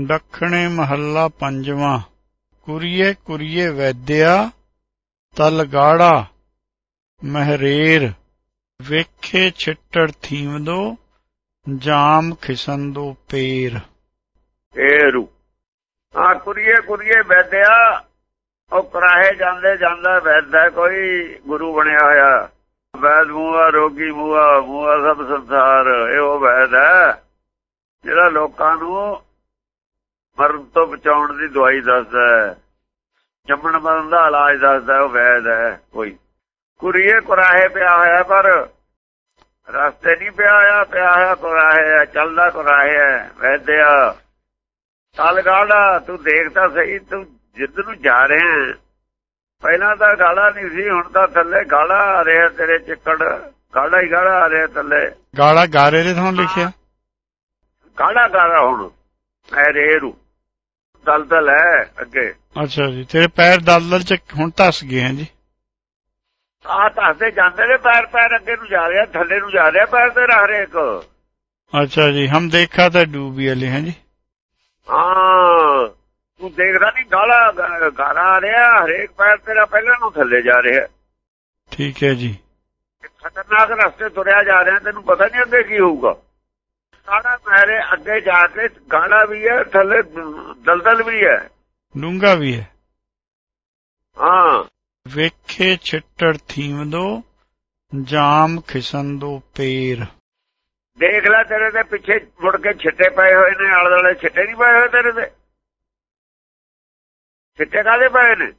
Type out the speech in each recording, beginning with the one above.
ਦੱਖਣੇ ਮਹੱਲਾ ਪੰਜਵਾਂ। ਕੁਰੀਏ ਕੁਰੀਏ ਵੈਦਿਆ, ਤਲ ਗਾੜਾ, ਮਹਰੇਰ। ਵੇਖੇ ਛਿੱਟੜ ਥੀਮਦੋ ਜਾਮ ਖਿਸੰਦੋ ਪੇਰ। ਏਰੂ ਆ ਕੁਰੀਏ ਕੁਰੀਏ ਵੈਦਿਆ, ਉਹ ਕਰਾਹੇ ਜਾਂਦੇ ਜਾਂਦਾ ਵੈਦਾ ਕੋਈ ਗੁਰੂ ਬਣਿਆ ਹੋਇਆ। ਵੈਦ ਮੂਆ ਰੋਗੀ ਮੂਆ ਮੂਆ ਸਭ ਸੰਸਾਰ, ਇਹ ਉਹ ਵੈਦ ਹੈ, ਜਿਹੜਾ ਲੋਕਾਂ ਨੂੰ ਮਰਨ ਤੋਂ ਬਚਾਉਣ ਦੀ ਦਵਾਈ ਦੱਸਦਾ ਹੈ। ਜੰਮਣ ਮਰਨ ਦਾ ਇਲਾਜ ਦੱਸਦਾ ਉਹ ਵੈਦ ਹੈ ਕੋਈ। ਕੁਰੀਏ ਕੁਰਾਹੇ ਪਿਆ ਹੋਇਆ ਪਰ ਰਸਤੇ ਨਹੀਂ ਪਿਆ ਹੋਇਆ ਪਿਆ ਹੋਇਆ ਕੁਰਾਹੇ ਹੈ ਚੱਲਦਾ ਕੁਰਾਹੇ ਹੈ ਵੈਦਿਆ। ਤਲ ਗਾੜਾ ਤੂੰ ਦੇਖਦਾ ਸਹੀ ਤੂੰ ਜਿੱਦ ਨੂੰ ਜਾ ਰਿਹਾ ਹੈ। ਪਹਿਲਾਂ ਤਾਂ ਗਾੜਾ ਨਹੀਂ ਸੀ ਹੁਣ ਤਾਂ ਥੱਲੇ ਗਾੜਾ ਆ ਰਿਹਾ ਤੇਰੇ ਚਿੱਕੜ। ਗਾੜਾ ਹੀ ਗਾੜਾ ਆ ਰਿਹਾ ਥੱਲੇ। ਗਾੜਾ ਗਾਰੇ ਦੇ ਥਾਂ ਲਿਖਿਆ? ਗਾੜਾ ਗਾੜਾ ਹੁਣ। ਐ ਰੇਰੂ। ਦਲਦਲ ਹੈ ਅੱਗੇ। ਅੱਛਾ ਜੀ ਤੇਰੇ ਪੈਰ ਦਲਦਲ ਚ ਹੁਣ ਧਸ ਗਏ ਹਨ ਜੀ। ਆ ਧਸਦੇ ਜਾਂਦੇ ਨੇ ਪੈਰ ਪੈਰ ਅੱਗੇ ਨੂੰ ਜਾ ਰਿਹਾ ਥੱਲੇ ਨੂੰ ਜਾ ਰਿਹਾ ਪੈਰ ਤੇ ਰਹਿ ਹਰੇਕ ਅੱਛਾ ਜੀ ਹਮ ਦੇਖਾ ਤਾਂ ਡੂਬੀ ਵਾਲੇ ਹਨ ਜੀ। ਹਾਂ ਤੂੰ ਦੇਖਦਾ ਨਹੀਂ ਗਾਲਾ ਗਾਰਾ ਆ ਰਿਹਾ ਹਰੇਕ ਪੈਰ ਤੇਰਾ ਪਹਿਲਾਂ ਨੂੰ ਥੱਲੇ ਜਾ ਰਿਹਾ। ਠੀਕ ਹੈ ਜੀ। ਖਤਰਨਾਕ ਰਸਤੇ ਤੁਰਿਆ ਜਾ ਰਿਹਾ ਤੈਨੂੰ ਪਤਾ ਨਹੀਂ ਅੱਗੇ ਕੀ ਹੋਊਗਾ। ਗਾੜਾ ਮੇਰੇ ਅੱਗੇ ਜਾ ਕੇ ਗਾੜਾ ਵੀ ਹੈ ਥੱਲੇ ਦਲਦਲ ਵੀ ਹੈ। ਡੂੰਗਾ ਵੀ ਹੈ। ਹਾਂ। ਵੇਖੇ ਛਿੱਟੜ ਥੀਮਦੋ ਜਾਮ ਖਿਸੰਦੋ ਪੇਰ। ਦੇਖ ਲੈ ਤੇਰੇ ਦੇ ਪਿੱਛੇ ਮੁੜ ਕੇ ਛਿੱਟੇ ਪਏ ਹੋਏ ਨੇ ਆਲੇ ਦੁਆਲੇ ਛਿੱਟੇ ਨਹੀਂ ਪਏ ਹੋਏ ਤੇਰੇ ਤੇ। ਛਿੱਟੇ ਕਾਦੇ ਪਏ ਨੇ?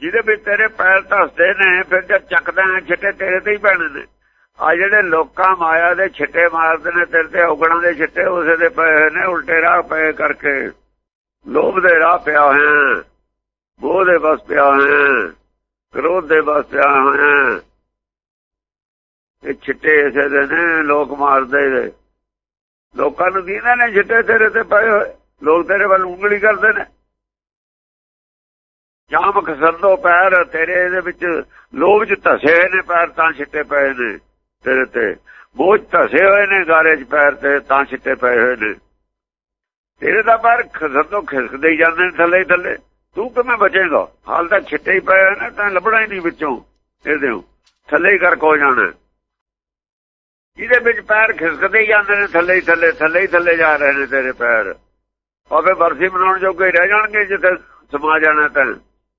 ਜਿਹਦੇ ਵਿੱਚ ਤੇਰੇ ਪੈਰ ਧਸਦੇ ਨੇ ਫਿਰ ਜਦ ਚੱਕਦਾ ਛਿੱਟੇ ਤੇਰੇ ਤੇ ਹੀ ਪੈਣੇ ਨੇ। ਆ ਜਿਹੜੇ ਲੋਕਾਂ ਮਾਇਆ ਦੇ ਛਿੱਟੇ ਮਾਰਦੇ ਨੇ, ਤੇਰੇ ਤੇ ਔਗਣਾਂ ਦੇ ਛਿੱਟੇ, ਉਸੇ ਦੇ ਪਏ ਹੋਏ ਨੇ, ਉਲਟੇ ਰਾਹ ਪਏ ਕਰਕੇ। ਲੋਭ ਦੇ ਰਾਹ ਪਿਆ ਹੋਇਆ ਮੋਹ ਦੇ ਬਸ ਪਿਆ ਹੋਇਆ ਕ੍ਰੋਧ ਦੇ ਬਸ ਪਿਆ ਹੋਇਆ ਇਹ ਛਿੱਟੇ ਇਸੇ ਦੇ ਨੇ, ਲੋਕ ਮਾਰਦੇ ਨੇ। ਲੋਕਾਂ ਨੂੰ ਦੀਨਾ ਨੇ ਛਿੱਟੇ ਤੇਰੇ ਤੇ ਪਏ ਹੋਏ, ਲੋਕ ਤੇਰੇ ਵੱਲ ਉਂਗਲੀ ਕਰਦੇ ਨੇ। ਜਾਮ ਖਸੰਦੋ ਪੈਰ ਤੇਰੇ ਦੇ ਵਿੱਚ, ਲੋਭ ਚ ਧਸੇ ਹੋਏ ਨੇ ਪੈਰ ਤਾਂ ਛਿੱਟੇ ਪਏ ਨੇ। ਤੇਰੇ ਤੇ। ਬੋਝ ਧਸੇ ਹੋਏ ਨੇ ਗਾਰੇ ਚ ਪੈਰ ਤੇ, ਤਾਂ ਛਿੱਟੇ ਪਏ ਹੋਏ ਨੇ। ਤੇਰੇ ਦਾ ਪੈਰ ਖਸੰਦੋ ਖਿਸਕਦੇ ਹੀ ਜਾਂਦੇ ਨੇ ਥੱਲੇ ਥੱਲੇ। ਤੂੰ ਕਿਵੇਂ ਬਚੇਗਾ? ਹਾਲ ਤਾਂ ਛਿੱਟੇ ਹੀ ਪਏ ਨੇ, ਤਾਂ ਲੱਭਣਾ ਹੀ ਨਹੀਂ ਵਿੱਚੋਂ। ਇਹਦੇ ਥੱਲੇ ਹੀ ਕਰਕ ਹੋ ਜਾਣਾ। ਇਹਦੇ ਵਿੱਚ ਪੈਰ ਖਿਸਕਦੇ ਹੀ ਜਾਂਦੇ ਨੇ, ਥੱਲੇ ਹੀ ਥੱਲੇ ਥੱਲੇ ਹੀ ਥੱਲੇ ਜਾ ਰਹੇ ਨੇ ਤੇਰੇ ਪੈਰ। ਆਪੇ ਬਰਸੀ ਬਣਾਉਣ ਜੋਗੇ ਰਹਿ ਜਾਣਗੇ ਜਿੱਥੇ ਸਮਾ ਜਾਣਾ ਤਾਂ,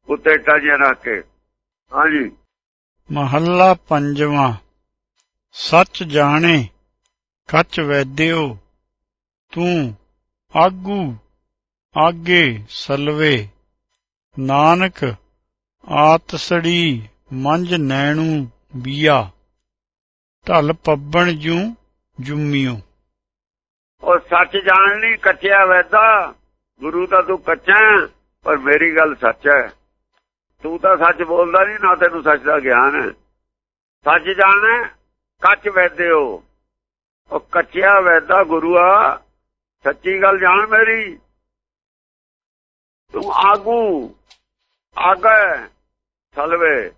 ਉੱਤੇ ਟਾਜੀਆਂ ਰੱਖ ਕੇ। ਹਾਂਜੀ। ਮਹੱਲਾ ਪੰਜਵਾਂ। ਸੱਚ ਜਾਣੇ ਕੱਚ ਵੈਦਿਓ, ਤੂੰ ਆਗੂ, ਆਗੇ ਸਲਵੇ। ਨਾਨਕ ਆਤਸੜੀ ਮੰਜ ਨੈਣੂ ਬੀਆ ਢਲ ਪੱਬਣ ਜੂ ਜੁਮਿਓ। ਉਹ ਸੱਚ ਜਾਣ ਲਈ ਕੱਚਿਆ ਵੈਦਾ, ਗੁਰੂ ਤਾਂ ਤੂੰ ਕੱਚਾ ਪਰ ਮੇਰੀ ਗੱਲ ਸੱਚ ਹੈ। ਤੂੰ ਤਾਂ ਸੱਚ ਬੋਲਦਾ ਨਹੀਂ, ਨਾ ਤੈਨੂੰ ਸੱਚ ਦਾ ਗਿਆਨ ਹੈ। ਸੱਚ ਜਾਣੇ ਕੱਚ ਵੈਦਿਓ ਉਹ ਕੱਚਿਆ ਵੈਦਾ ਗੁਰੂਆ, ਸੱਚੀ ਗੱਲ ਜਾਣ ਮੇਰੀ। ਤੂੰ ਆਗੂ, ਆਗੇ, ਸਲਵੇ।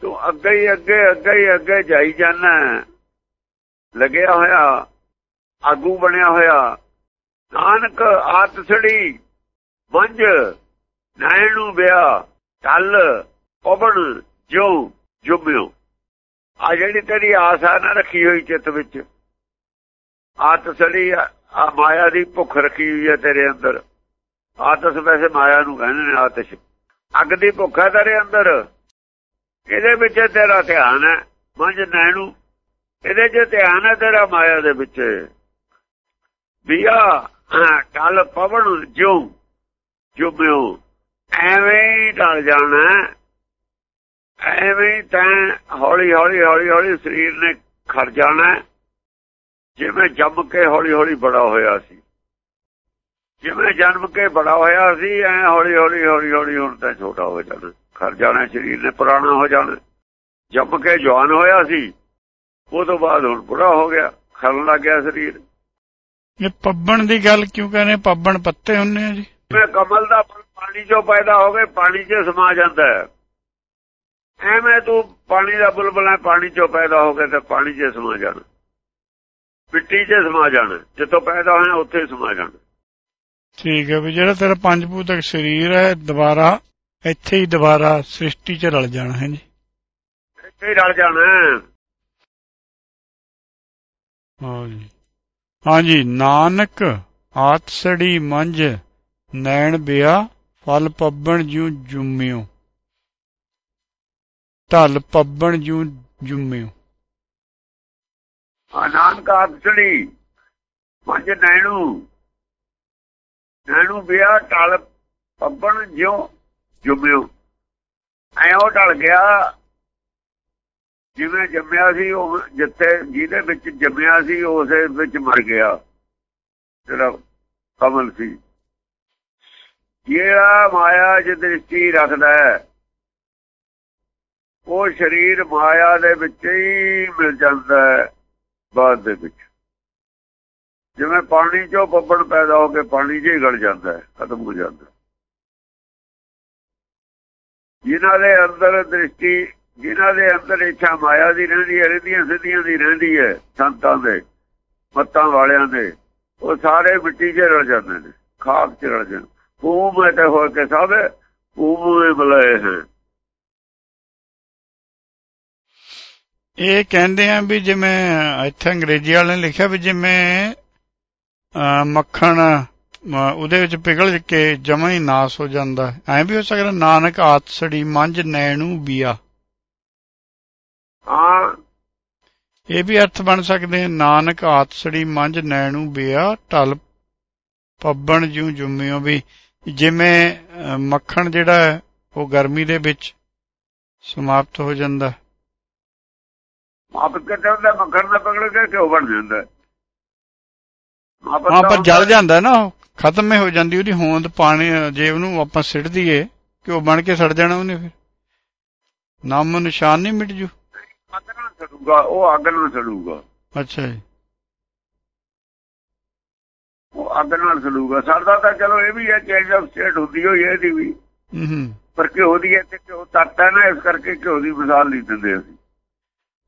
ਤੂੰ ਅੱਗੇ ਹੀ ਅੱਗੇ ਅੱਗੇ ਹੀ ਅੱਗੇ ਜਾਈ ਜਾਣਾ ਲੱਗਿਆ ਹੋਇਆ, ਆਗੂ ਬਣਿਆ ਹੋਇਆ। ਨਾਨਕ ਆਤਸੜੀ ਮੰਜ ਨਾਇਣੂ ਨੂੰ ਬਿਆ ਟਲ ਪਵਨ ਜੋ ਜੁਮਿਓ ਆ ਜਿਹੜੀ ਤੇਰੀ ਆਸ ਆਸਾ ਨਾ ਰੱਖੀ ਹੋਈ ਚਿੱਤ ਵਿੱਚ। ਆਤਸੜੀ ਆ ਮਾਇਆ ਦੀ ਭੁੱਖ ਰੱਖੀ ਹੋਈ ਹੈ ਤੇਰੇ ਅੰਦਰ। ਆਤਸ ਵੈਸੇ ਮਾਇਆ ਨੂੰ ਕਹਿੰਦੇ ਨੇ ਆਤਸ਼। ਅੱਗ ਦੀ ਭੁੱਖ ਹੈ ਤੇਰੇ ਅੰਦਰ। ਇਹਦੇ ਵਿੱਚ ਤੇਰਾ ਧਿਆਨ ਹੈ। ਮੰਝ ਨੈਣੂ। ਇਹਦੇ 'ਚ ਧਿਆਨ ਹੈ ਤੇਰਾ ਮਾਇਆ ਦੇ ਵਿੱਚ। ਬਿਆ ਟਲ ਪਵਨ ਜਿਉ ਜੁਮਿਓ ਐਵੇਂ ਹੀ ਢਲ ਜਾਣਾ। ਐਵੇਂ ਤਾਂ ਹੌਲੀ ਹੌਲੀ ਹੌਲੀ ਹੌਲੀ ਸਰੀਰ ਨੇ ਖੜ ਜਾਣਾ ਜਿਵੇਂ ਜੰਮ ਕੇ ਹੌਲੀ ਹੌਲੀ ਬੜਾ ਹੋਇਆ ਸੀ। ਜਿਵੇਂ ਜਨਮ ਕੇ ਬੜਾ ਹੋਇਆ ਸੀ ਐ ਹੌਲੀ ਹੌਲੀ ਹੌਲੀ ਹੌਲੀ ਹੁਣ ਤਾਂ ਛੋਟਾ ਹੋ ਜਾਣਾ ਖੜ ਜਾਣਾ ਸਰੀਰ ਨੇ ਪੁਰਾਣਾ ਹੋ ਜਾਣਾ। ਜੰਮ ਕੇ ਜਵਾਨ ਹੋਇਆ ਸੀ ਉਹ ਤੋਂ ਬਾਅਦ ਹੁਣ ਬੁੜਾ ਹੋ ਗਿਆ ਖੜਨ ਲੱਗ ਗਿਆ ਸਰੀਰ। ਇਹ ਪੱਬਣ ਦੀ ਗੱਲ ਕਿਉਂ ਕਹਿੰਦੇ ਪੱਬਣ ਪੱਤੇ ਹੁੰਨੇ ਆ ਜੀ। ਕਮਲ ਦਾ ਪਾਣੀ ਚੋਂ ਪੈਦਾ ਹੋ ਗਏ ਪਾਣੀ 'ਚ ਸਮਾ ਜਾਂਦਾ ਹੈ। ਐਵੇਂ ਤੂੰ ਪਾਣੀ ਦਾ ਬੁਲਬੁਲਾ ਪਾਣੀ ਚੋਂ ਪੈਦਾ ਹੋ ਕੇ ਤੇ ਪਾਣੀ 'ਚ ਸਮਾ ਜਾਣਾ। ਮਿੱਟੀ 'ਚ ਸਮਾ ਜਾਣਾ ਜਿੱਥੋਂ ਪੈਦਾ ਹੋਇਆ ਉੱਥੇ ਸਮਾ ਜਾਣਾ। ਠੀਕ ਹੈ ਵੀ ਜਿਹੜਾ ਤੇਰਾ ਪੰਜ ਭੂਤਕ ਸਰੀਰ ਹੈ ਦੁਬਾਰਾ ਇੱਥੇ ਹੀ ਦੁਬਾਰਾ ਸ੍ਰਿਸ਼ਟੀ 'ਚ ਰਲ ਜਾਣਾ ਹੈ ਜੀ। ਇੱਥੇ ਹੀ ਰਲ ਜਾਣਾ ਹਾਂਜੀ ਹਾਂਜੀ ਨਾਨਕ ਆਤਸੜੀ ਮੰਝ ਨੈਣ ਬਿਆ ਫਲ ਪੱਬਣ ਜਿਉ ਜੁਮਿਓ ਢਲ ਪੱਬਣ ਜਿਉ ਜੁਮਿਓ। ਆਨੰਦ ਆਪਸੜੀ ਮੰਜ ਨੈਣੂ। ਨੈਣੂ ਵਿਆਹ ਢਲ ਪੱਬਣ ਜਿਉ ਜੁਮਿਓ। ਐ ਉਹ ਟਲ ਗਿਆ, ਜਿਵੇਂ ਜੰਮਿਆ ਸੀ, ਉਹ ਜਿੱਥੇ ਜਿਹਦੇ ਵਿੱਚ ਜੰਮਿਆ ਸੀ, ਉਸੇ ਵਿੱਚ ਮਰ ਗਿਆ। ਜਿਹੜਾ ਕਮਲ ਸੀ। ਜਿਹੜਾ ਮਾਇਆ ਜਿ ਦ੍ਰਿਸ਼ਟੀ ਰੱਖਦਾ ਹੈ ਉਹ ਸਰੀਰ ਮਾਇਆ ਦੇ ਵਿੱਚ ਹੀ ਮਿਲ ਜਾਂਦਾ ਹੈ, ਬਾਅਦ ਦੇ ਵਿੱਚ। ਜਿਵੇਂ ਪਾਣੀ ਚੋਂ ਪੱਪੜ ਪੈਦਾ ਹੋ ਕੇ ਪਾਣੀ 'ਚ ਹੀ ਗਲ ਜਾਂਦਾ ਹੈ, ਖਤਮ ਹੋ ਜਾਂਦਾ ਜਿਨ੍ਹਾਂ ਦੇ ਅੰਦਰ ਦ੍ਰਿਸ਼ਟੀ, ਜਿਨ੍ਹਾਂ ਦੇ ਅੰਦਰ ਇੱਛਾ ਮਾਇਆ ਦੀ ਰਹਿੰਦੀ ਹੈ, ਰਹਿੰਦੀਆਂ ਸਿੱਧੀਆਂ ਦੀ ਰਹਿੰਦੀ ਹੈ, ਸੰਤਾਂ ਦੇ, ਮੱਤਾਂ ਵਾਲਿਆਂ ਦੇ, ਉਹ ਸਾਰੇ ਮਿੱਟੀ 'ਚ ਰਲ ਜਾਂਦੇ ਨੇ, ਖਾਕ 'ਚ ਰਲ ਜਾਂਦੇ ਭੂਮ ਤੇ ਹੋ ਕੇ ਸਭ ਭੂਮ ਵਿੱਚ ਬੁਲਾਏ ਹੈ। ਇਹ ਕਹਿੰਦੇ ਆ ਵੀ ਜਿਵੇਂ ਇੱਥੇ ਅੰਗਰੇਜ਼ੀ ਵਾਲਿਆਂ ਨੇ ਲਿਖਿਆ ਵੀ ਜਿਵੇਂ ਮੱਖਣ ਉਹਦੇ ਵਿੱਚ ਪਿਘਲ ਕੇ ਜਮਾਂ ਹੀ ਨਾਸ ਹੋ ਜਾਂਦਾ। ਐ ਵੀ ਹੋ ਸਕਦਾ ਨਾਨਕ ਆਤਸੜੀ ਮੰਝ ਨੈਣੂ ਬੀਆ। ਹਾਂ। ਇਹ ਵੀ ਅਰਥ ਬਣ ਸਕਦੇ ਆ ਨਾਨਕ ਆਤਸੜੀ ਮੰਝ ਨੈਣੂ ਬੀਆ ਢਲ ਪੱਬਣ ਜਿਉ ਜੁਮਿਓ ਵੀ। ਜਿਵੇਂ ਮੱਖਣ ਜਿਹੜਾ ਹੈ ਉਹ ਗਰਮੀ ਦੇ ਵਿੱਚ ਸਮਾਪਤ ਹੋ ਜਾਂਦਾ। ਆਪ ਕਿਤੇ ਹੁੰਦਾ? ਮੱਖਣ ਦਾ ਪਕੜ ਕੇ ਘਿਓ ਬਣ ਜਾਂਦਾ ਹਾਂ। ਪਰ ਜਲ ਜਾਂਦਾ ਨਾ ਖਤਮ ਹੀ ਹੋ ਜਾਂਦੀ ਉਹਦੀ ਹੋਂਦ ਪਾਣੀ ਜੇ ਉਹਨੂੰ ਆਪਾਂ ਸਿੱਟ ਦਈਏ ਕਿ ਉਹ ਬਣ ਕੇ ਸੜ ਜਾਣਾ ਉਹਨੇ ਫਿਰ। ਨਾਮ ਨਿਸ਼ਾਨ ਨਹੀਂ ਮਿਟ ਜੂ। ਅੱਗ ਨਾਲ ਸੜੂਗਾ ਉਹ ਅੱਗ ਨਾਲ ਸੜੂਗਾ। ਅੱਛਾ ਜੀ। ਉਹ ਅੱਗ ਨਾਲ ਸੜੂਗਾ। ਸੜਦਾ ਤਾਂ ਚਲੋ ਇਹ ਵੀ ਹੈ ਚੇਂਜ ਆਫ ਸਟੇਟ ਹੁੰਦੀ ਹੋਈ ਇਹਦੀ ਵੀ। ਹੂੰ ਪਰ ਘਿਓ ਦੀ ਹੈ ਤੇ ਘਿਓ ਤੱਤ ਹੈ ਨਾ ਇਸ ਕਰਕੇ ਘਿਓ ਦੀ ਮਿਸਾਲ ਨਹੀਂ ਦਿੰਦੇ ਅਸੀਂ।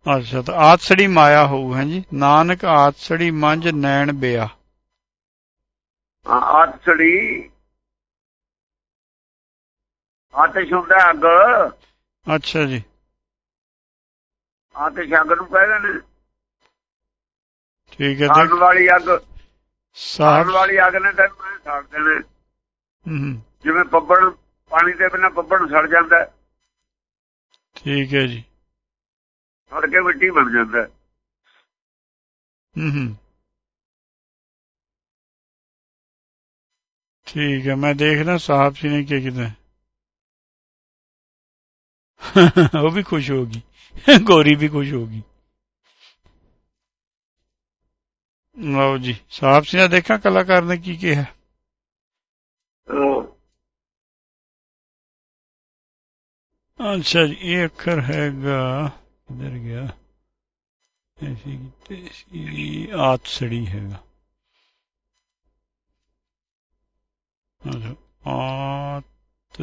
ਅੱਛਾ ਤਾਂ ਆਤਸੜੀ ਮਾਇਆ ਹੋਊ ਹੈ ਜੀ ਨਾਨਕ ਆਤਸੜੀ ਮੰਝ ਨੈਣ ਬਿਆ। ਹਾਂ ਆਤੜੀ ਆਤਿਸ਼ ਹੁੰਦਾ ਅੱਗ। ਅੱਛਾ ਜੀ। ਆਤਿਸ਼ ਅੱਗ ਨੂੰ ਕਹਿੰਦੇ ਨੇ ਠੀਕ ਹੈ ਦੇਖ। ਵਾਲੀ ਅੱਗ। ਸਾਹਿਬ ਵਾਲੀ ਅੱਗ ਨੇ ਤੈਨੂੰ ਸਾੜ ਦੇਣੇ। ਹੂੰ ਹੂੰ, ਜਿਵੇਂ ਪੱਬਣ ਪਾਣੀ ਦੇ ਬਿਨਾਂ ਪੱਬਣ ਸੜ ਜਾਂਦਾ। ਠੀਕ ਹੈ ਜੀ। ਸੜ ਕੇ ਮਿੱਟੀ ਬਣ ਜਾਂਦਾ। ਹੈ। ਹੂੰ ਹੂੰ ਠੀਕ ਹੈ ਮੈਂ ਦੇਖਦਾ ਸਾਹਿਬ ਜੀ ਨੇ ਕੀ ਕੀਤਾ ਉਹ ਵੀ ਖੁਸ਼ ਹੋਗੀ ਗੋਰੀ ਵੀ ਖੁਸ਼ ਹੋਗੀ ਲਓ ਜੀ ਸਾਹਿਬ ਜੀ ਨੇ ਦੇਖਿਆ ਕਲਾਕਾਰ ਨੇ ਕੀ ਕਿਹਾ? ਅਹ ਅੱਛਾ ਜੀ ਇਹ ਅੱਖਰ ਹੈਗਾ ਕਿੱਧਰ ਗਿਆ। ਐਸੀ ਕਿਤੇ ਸੀ ਆਤਸੜੀ ਹੈਗਾ। ਅੱਛਾ ਆਤ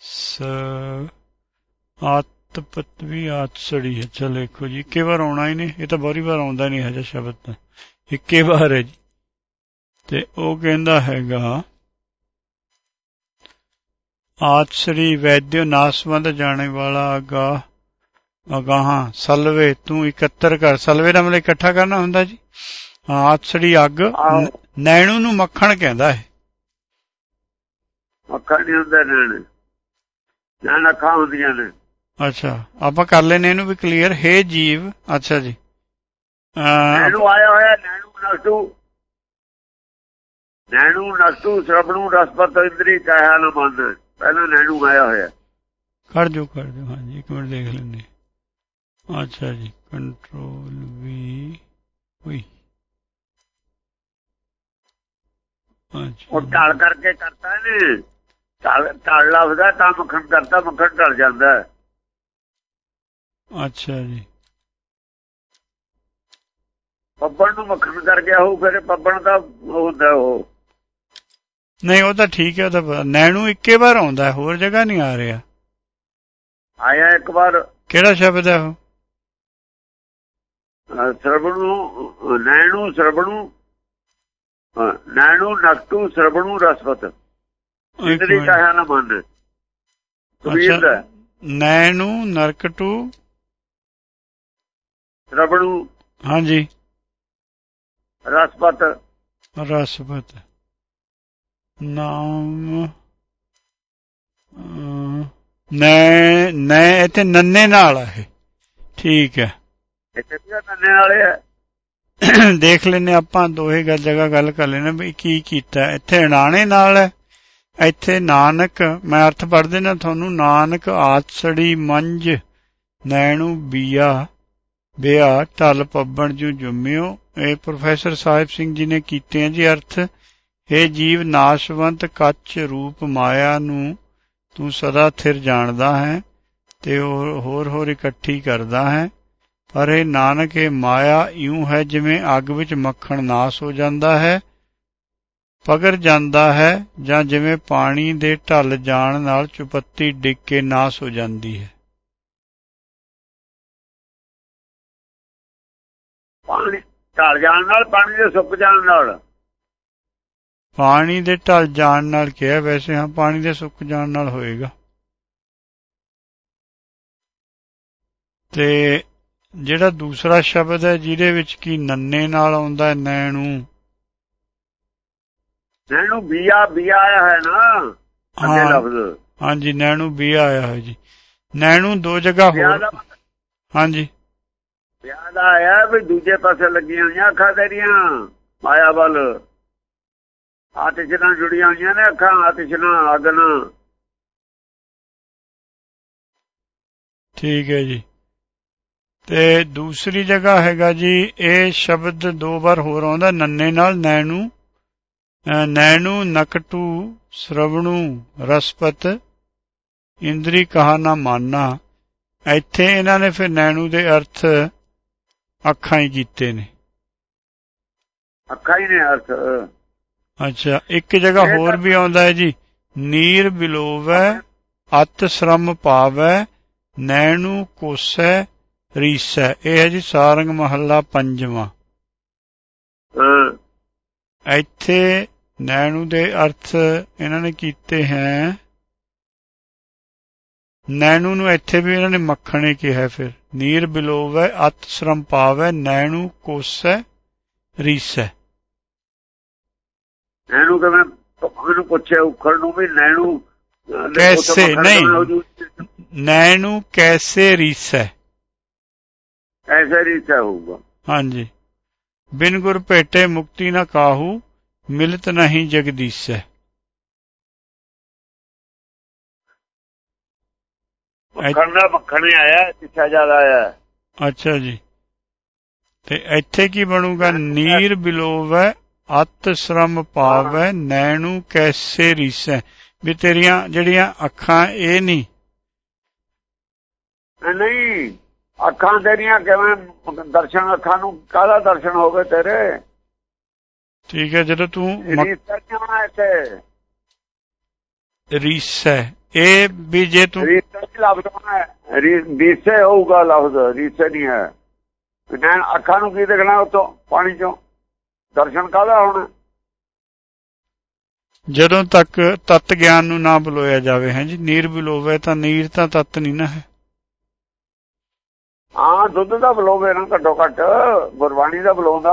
ਸ ਆਤਪਤ ਵੀ ਆਤਸੜੀ ਹੈ। ਚਲ ਦੇਖੋ ਜੀ, ਇੱਕੇ ਵਾਰ ਆਉਣਾ ਹੀ ਨਹੀਂ। ਇਹ ਤਾਂ ਬਾਰੀ ਵਾਰ ਆਉਂਦਾ ਨਹੀਂ ਹਜੇ ਸ਼ਬਦ ਤਾਂ। ਇੱਕੇ ਵਾਰ ਹੈ ਜੀ। ਤੇ ਉਹ ਕਹਿੰਦਾ ਹੈਗਾ ਆਤਸਰੀ ਵੈਦਿਓ ਨਾਸਵੰਦ ਜਾਣੇ ਵਾਲਾ ਅਗਾ ਅਗਾਹਾਂ ਸਲਵੇ ਤੂੰ ਇਕੱਤਰ ਕਰ। ਸਲਵੇ ਦਾ ਮਤਲਬ ਇਕੱਠਾ ਕਰਨਾ ਹੁੰਦਾ ਜੀ? ਹਾਂ, ਆਤਸਰੀ ਅੱਗ। ਨ- ਨੈਣੂ ਨੂੰ ਮੱਖਣ ਕਹਿੰਦਾ ਹੈ ਅੱਖਾਂ ਨਹੀਂ ਹੁੰਦੇ ਨੈਣ। ਨੈਣ ਅੱਖਾਂ ਹੁੰਦੀਆਂ ਨੇ। ਅੱਛਾ ਆਪਾਂ ਕਰ ਲੈਨੇ ਇਹਨੂੰ ਵੀ ਕਲੀਅਰ ਹੈ ਜੀਵ ਅੱਛਾ ਜੀ। ਨੈਣੂ ਆਇਆ ਹੋਇਆ ਨੈਣੂ ਨਸੂ ਨੈਣੂ ਨਸੂ ਸਰਬਣੂ ਰਸਪਤ ਇੰਦਰੀ ਕਹਿਆ ਨਾ ਮੰਨ ਪਹਿਲਾਂ ਨੈਣੂ ਆਇਆ ਹੋਇਆ। ਕਰ ਜੋ ਕਰ ਜੋ ਹਾਂਜੀ ਇੱਕ ਮਿੰਟ ਦੇਖ ਲੈਂਦੇ ਅੱਛਾ ਜੀ ਕੰਟਰੋਲ ਵੀ ਹੋਈ ਅੱਛਾ। ਉਹ ਢਲ ਕਰਕੇ ਕਰਤਾ ਨੇ ਢਲ ਢਲ ਲਫ਼ਜ਼ਾ ਤਾਂ ਮੱਖਣ ਕਰਤਾ ਮੱਖਣ ਢਲ ਜਾਂਦਾ। ਅੱਛਾ ਜੀ। ਪੱਬਣ ਨੂੰ ਮੱਖਣ ਕਰ ਗਿਆ ਉਹ ਫਿਰ ਪੱਬਣ ਦਾ ਉਹ ਹੁੰਦਾ ਉਹ। ਨਹੀਂ ਉਹ ਤਾਂ ਠੀਕ ਹੈ ਉਹ ਤਾਂ ਨੈਣੂ ਇੱਕੇ ਵਾਰ ਆਉਂਦਾ ਹੋਰ ਜਗ੍ਹਾ ਨਹੀਂ ਆ ਰਿਹਾ। ਆਇਆ ਇੱਕ ਵਾਰ। ਕਿਹੜਾ ਸ਼ਬਦ ਹੈ ਉਹ? ਅਹ, ਸਰਬਣੂ ਨੈਣੂ ਸਰਬਣੂ ਹਾਂ, ਨੈਣੂ ਨਕਟੂ ਇੱਕ ਇੰਦਰੀ। ਕਹਾ ਨਾ ਮੰਨ ਕਬੀਰ ਅੱਛਾ ਦਾ। ਨੈਣੂ ਨਰਕਟੂ। ਸਰਬਣੂ ਹਾਂਜੀ। ਰਸਵਤ। ਰਸਪਤ ਨਾਮ ਨੈ ਨੈ ਇੱਥੇ ਨੰਨੇ ਨਾਲ ਇਹ। ਠੀਕ ਹੈ। ਇੱਥੇ ਵੀ ਤਾਂ ਵਾਲੇ ਆ। ਦੇਖ ਲੈਨੇ ਆਪਾਂ ਦੋਹੇ ਗੱਲ ਜਗ੍ਹਾ ਗੱਲ ਕਰ ਲੈਨੇ ਵੀ ਕੀ ਕੀਤਾ। ਇੱਥੇ ਅਣਾਣੇ ਨਾਲ ਹੈ, ਇੱਥੇ ਨਾਨਕ, ਮੈਂ ਅਰਥ ਪੜ੍ਹ ਦੇਣਾ ਤੁਹਾਨੂੰ, ਨਾਨਕ ਆਤਸੜੀ ਮੰਜ ਨੈਣੂ ਬੀਆ, ਬਿਆ ਢਲ ਪੱਬਣ ਜੂ ਜੁਮਿਓ। ਇਹ ਪ੍ਰੋਫੈਸਰ ਸਾਹਿਬ ਸਿੰਘ ਜੀ ਨੇ ਕੀਤੇ ਆ ਜੀ ਅਰਥ। ਇਹ ਜੀਵ ਨਾਸ਼ਵੰਤ, ਕੱਚ ਰੂਪ ਮਾਇਆ ਨੂੰ ਤੂੰ ਸਦਾ ਥਿਰ ਜਾਣਦਾ ਹੈ ਤੇ ਉਹ ਹੋਰ ਹੋਰ ਇਕੱਠੀ ਕਰਦਾ ਹੈ। ਪਰ ਇਹ ਨਾਨਕ ਇਹ ਮਾਇਆ ਇਉਂ ਹੈ ਜਿਵੇਂ ਅੱਗ ਵਿੱਚ ਮੱਖਣ ਨਾਸ ਹੋ ਜਾਂਦਾ ਹੈ ਪਗਰ ਜਾਂਦਾ ਹੈ ਜਾਂ ਜਿਵੇਂ ਪਾਣੀ ਦੇ ਢਲ ਜਾਣ ਨਾਲ ਚੁਪੱਤੀ ਡਿੱਗ ਕੇ ਨਾਸ ਹੋ ਜਾਂਦੀ ਹੈ। ਪਾਣੀ ਢਲ ਜਾਣ ਨਾਲ ਪਾਣੀ ਦੇ ਸੁੱਕ ਜਾਣ ਨਾਲ। ਪਾਣੀ ਦੇ ਢਲ ਜਾਣ ਨਾਲ ਕਿਹਾ ਵੈਸੇ ਹਾਂ ਪਾਣੀ ਦੇ ਸੁੱਕ ਜਾਣ ਨਾਲ ਹੋਏਗਾ। ਤੇ ਜਿਹੜਾ ਦੂਸਰਾ ਸ਼ਬਦ ਹੈ ਜਿਹਦੇ ਵਿੱਚ ਕੀ ਨੰਨੇ ਨਾਲ ਆਉਂਦਾ ਹੈ ਨੈਣੂ। ਨੈਣੂ ਬੀਆ ਬੀਆ ਆਇਆ ਹੈ ਨਾ ਅੱਗੇ ਲਫ਼ਜ਼। ਹਾਂਜੀ ਨੈਣੂ ਵੀ ਆਇਆ ਹੈ ਜੀ। ਨੈਣੂ ਦੋ ਜਗ੍ਹਾ ਹੋਰ। ਹਾਂਜੀ। ਵਿਆਹ ਦਾ ਆਇਆ ਵੀ ਦੂਜੇ ਪਾਸੇ ਲੱਗੀਆਂ ਹੋਈਆਂ ਅੱਖਾਂ ਤੇਰੀਆਂ ਮਾਇਆ ਵੱਲ। ਆਤਿਸ਼ ਨਾਲ ਜੁੜੀਆਂ ਹੋਈਆਂ ਨੇ ਅੱਖਾਂ ਆਤਿਸ਼ ਨਾਲ ਅੱਗ ਨਾਲ ਠੀਕ ਹੈ ਜੀ। ਤੇ ਦੂਸਰੀ ਜਗ੍ਹਾ ਹੈਗਾ ਜੀ ਇਹ ਸ਼ਬਦ ਦੋ ਵਾਰ ਹੋਰ ਆਉਂਦਾ ਨੰਨੇ ਨਾਲ ਨੈਣੂ ਨੈਣੂ ਨਕਟੂ ਸ਼ਰਵਣੂ ਰਸਪਤ ਇੰਦਰੀ ਕਹਾ ਨਾ ਮਾਨਾ। ਇੱਥੇ ਇਹਨਾਂ ਨੇ ਫਿਰ ਨੈਣੂ ਦੇ ਅਰਥ ਅੱਖਾਂ ਹੀ ਕੀਤੇ ਨੇ। ਅੱਖਾਂ ਹੀ ਨੇ ਅਰਥ ਅੱਛਾ ਇੱਕ ਜਗ੍ਹਾ ਹੋਰ ਵੀ ਆਉਂਦਾ ਹੈ ਜੀ ਨੀਰ ਬਿਲੋਵੈ ਅਤ ਸ਼ਰਮ ਪਾਵੈ ਨੈਣੂ ਕੋਸੈ ਰੀਸੈ ਇਹ ਹੈ ਜੀ ਸਾਰੰਗ ਮਹੱਲਾ ਪੰਜਵਾਂ। ਇੱਥੇ ਨੈਣੂ ਦੇ ਅਰਥ ਇਹਨਾਂ ਨੇ ਕੀਤੇ ਹੈ। ਨੈਣੂ ਨੂੰ ਇੱਥੇ ਵੀ ਇਹਨਾਂ ਨੇ ਮੱਖਣੇ ਕਿਹਾ ਫਿਰ। ਨੀਰ ਬਿਲੋਵੈ ਅਤ ਸ਼ਰਮ ਪਾਵੈ ਨੈਣੂ ਕੋਸੈ ਰੀਸੈ। ਨੈਣੂ ਕਿਵੇਂ ਉਹਨੂੰ ਪੁੱਛਿਆ ਉਖੜ ਨੂੰ ਵੀ ਨੈਣੂ ਕੈਸੇ? ਨਹੀਂ। ਨੈਣੂ ਕੈਸੇ ਰੀਸੈ? ਐਸੇ ਰੀਸਾ ਹੋਊਗਾ। ਹਾਂਜੀ। ਬਿਨ ਗੁਰ ਭੇਟੇ ਮੁਕਤੀ ਨ ਕਾਹੂ ਮਿਲਤ ਨਹੀਂ ਜਗਦੀਸੈ। ਦਾ ਮੱਖਣ ਆਇਆ ਕਿੱਥਾ ਜ਼ਿਆਦਾ ਆਇਆ। ਅੱਛਾ ਜੀ। ਤੇ ਇੱਥੇ ਕੀ ਬਣੂਗਾ? ਨੀਰ ਬਿਲੋਵੈ ਅਤ ਸ਼ਰਮ ਪਾਵੈ ਨੈਣੂ ਕੈਸੇ ਰੀਸੈ। ਵੀ ਤੇਰੀਆਂ ਜਿਹੜੀਆਂ ਅੱਖਾਂ ਇਹ ਨਹੀਂ ਨਹੀਂ। ਅੱਖਾਂ ਤੇਰੀਆਂ ਕਿਵੇਂ ਦਰਸ਼ਨ ਅੱਖਾਂ ਨੂੰ ਕਾਹਦਾ ਦਰਸ਼ਨ ਹੋਵੇ ਤੇਰੇ? ਠੀਕ ਹੈ ਜਦੋਂ ਤੂੰ ਰੀਸਾ ਇੱਥੇ। ਰੀਸੈ ਇਹ ਵੀ ਜੇ ਤੂੰ ਰੀਸਾ ਲਫ਼ਜ਼ ਹੈ। ਰੀਸੇ ਹੋਊਗਾ ਲਫ਼ਜ਼ ਰੀਸੇ ਨਹੀਂ ਹੈ। ਨੈਣ ਅੱਖਾਂ ਨੂੰ ਕੀ ਦੇਖਣਾ ਉਤੋਂ? ਪਾਣੀ ਚੋਂ। ਦਰਸ਼ਨ ਕਾਹਦਾ ਹੋਣਾ? ਜਦੋਂ ਤੱਕ ਤਤ ਗਿਆਨ ਨੂੰ ਨਾ ਬੁਲੋਇਆ ਜਾਵੇ ਹੈ ਜੀ ਨੀਰ ਬਿਲੋਵੈ ਤਾਂ ਨੀਰ ਤਾਂ ਤਤ ਨਹੀਂ ਨਾ ਹੈ। ਹਾਂ ਦੁੱਧ ਦਾ ਬਲੋਵੇ ਨਾ ਘੱਟੋ ਘੱਟ ਗੁਰਬਾਣੀ ਦਾ ਬਲੋਂਦਾ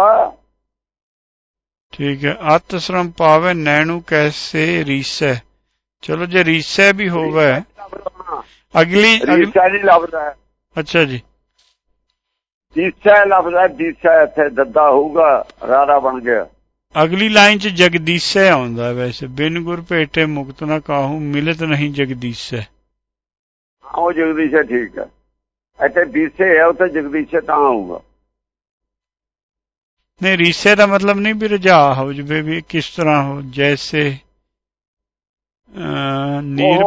ਠੀਕ ਹੈ ਅਤ ਸ਼ਰਮ ਪਾਵੇ ਨੈਣੂ ਕੈਸੇ ਰੀਸੈ। ਚਲੋ ਜੇ ਰੀਸੈ ਵੀ ਹੋਵੇ ਅਗਲੀ ਰੀਸਾ ਨਹੀਂ ਲੱਭਦਾ ਹੈ। ਅੱਛਾ ਜੀ। ਦੀਸਾ ਹੈ ਦੀਸਾ ਇੱਥੇ ਦੱਦਾ ਹੋਊਗਾ ਰਾਰਾ ਬਣ ਗਿਆ। ਅਗਲੀ ਲਾਈਨ ਚ ਜਗਦੀਸੈ ਆਉਂਦਾ ਵੈਸੇ। ਬਿਨ ਗੁਰ ਭੇਟੇ ਮੁਕਤ ਨਾ ਕਾਹੂ ਮਿਲਤ ਨਹੀਂ ਜਗਦੀਸੈ। ਉਹ ਜਗਦੀਸ਼ ਠੀਕ ਹੈ। ਇੱਥੇ ਦੀਸੇ ਹੈ ਉੱਥੇ ਜਗਦੀਸ਼ ਤਾਂ ਆਊਗਾ। ਨਹੀਂ ਰੀਸੈ ਦਾ ਮਤਲਬ ਨਹੀਂ ਵੀ ਰਜਾ ਹੋ ਜਵੇ ਵੀ ਕਿਸ ਤਰ੍ਹਾਂ ਹੋ ਜੈਸੇ ਨੀਰ